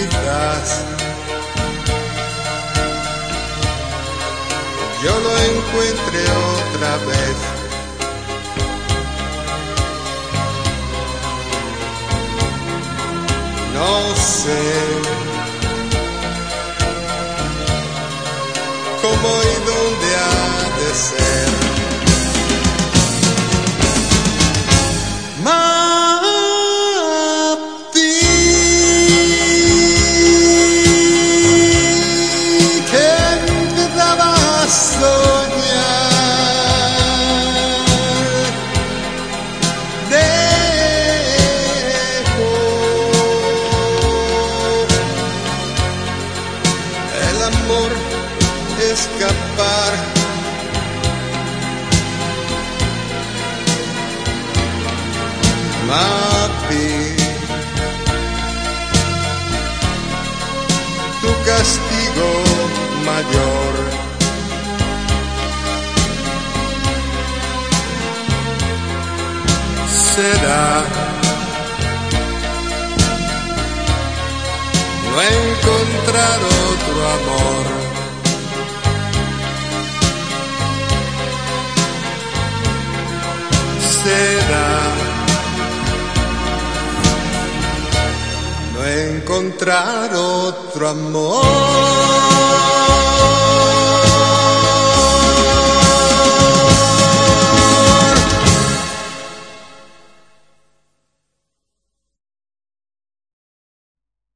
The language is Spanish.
atrás. Yo lo encuentre otra vez. No sé cómo y dónde ha de ser. Escapar. Mapi, tu castigo mayor. Será no encontrar otro amor. será no encontrar otro amor.